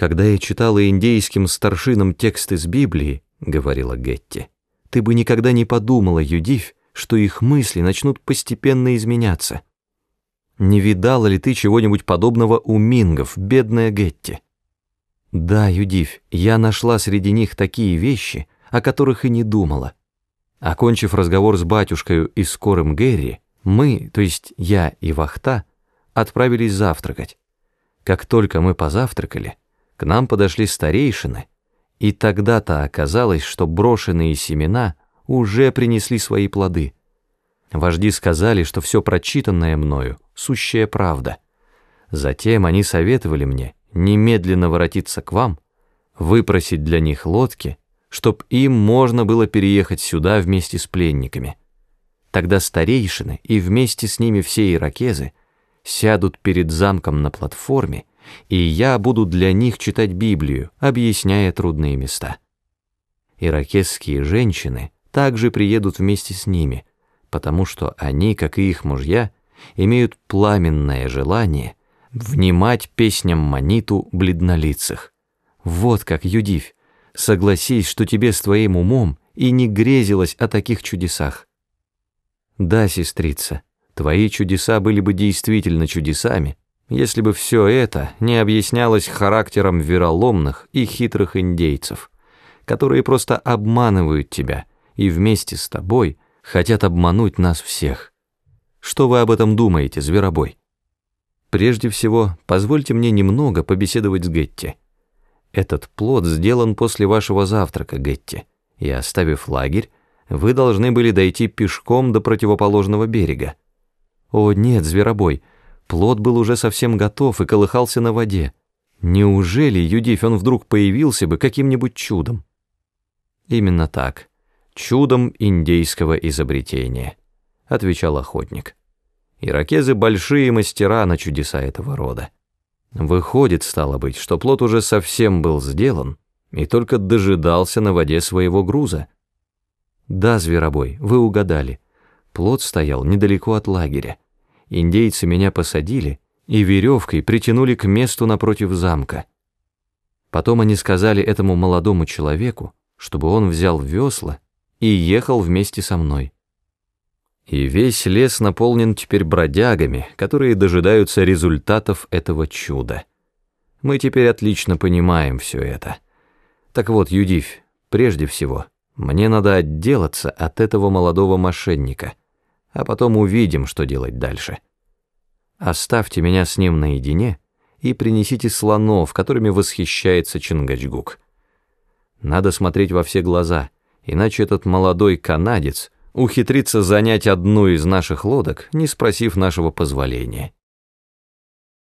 «Когда я читала индейским старшинам текст из Библии, — говорила Гетти, — ты бы никогда не подумала, Юдивь, что их мысли начнут постепенно изменяться. Не видала ли ты чего-нибудь подобного у мингов, бедная Гетти? Да, Юдивь, я нашла среди них такие вещи, о которых и не думала. Окончив разговор с батюшкой и скорым Гэри, мы, то есть я и Вахта, отправились завтракать. Как только мы позавтракали, к нам подошли старейшины, и тогда-то оказалось, что брошенные семена уже принесли свои плоды. Вожди сказали, что все прочитанное мною — сущая правда. Затем они советовали мне немедленно воротиться к вам, выпросить для них лодки, чтоб им можно было переехать сюда вместе с пленниками. Тогда старейшины и вместе с ними все иракезы сядут перед замком на платформе, и я буду для них читать Библию, объясняя трудные места. Иракесские женщины — также приедут вместе с ними, потому что они, как и их мужья, имеют пламенное желание внимать песням маниту бледнолицых. Вот как, Юдивь, согласись, что тебе с твоим умом и не грезилось о таких чудесах. Да, сестрица, твои чудеса были бы действительно чудесами, если бы все это не объяснялось характером вероломных и хитрых индейцев, которые просто обманывают тебя и вместе с тобой хотят обмануть нас всех. Что вы об этом думаете, зверобой? Прежде всего, позвольте мне немного побеседовать с Гетти. Этот плод сделан после вашего завтрака, Гетти, и, оставив лагерь, вы должны были дойти пешком до противоположного берега. О, нет, зверобой, плод был уже совсем готов и колыхался на воде. Неужели, Юдифь, он вдруг появился бы каким-нибудь чудом? Именно так чудом индейского изобретения», — отвечал охотник. «Иракезы — большие мастера на чудеса этого рода. Выходит, стало быть, что плод уже совсем был сделан и только дожидался на воде своего груза. Да, зверобой, вы угадали. Плод стоял недалеко от лагеря. Индейцы меня посадили и веревкой притянули к месту напротив замка. Потом они сказали этому молодому человеку, чтобы он взял весла и ехал вместе со мной. И весь лес наполнен теперь бродягами, которые дожидаются результатов этого чуда. Мы теперь отлично понимаем все это. Так вот, Юдивь, прежде всего, мне надо отделаться от этого молодого мошенника, а потом увидим, что делать дальше. Оставьте меня с ним наедине и принесите слонов, которыми восхищается Чингачгук. Надо смотреть во все глаза — иначе этот молодой канадец ухитрится занять одну из наших лодок, не спросив нашего позволения.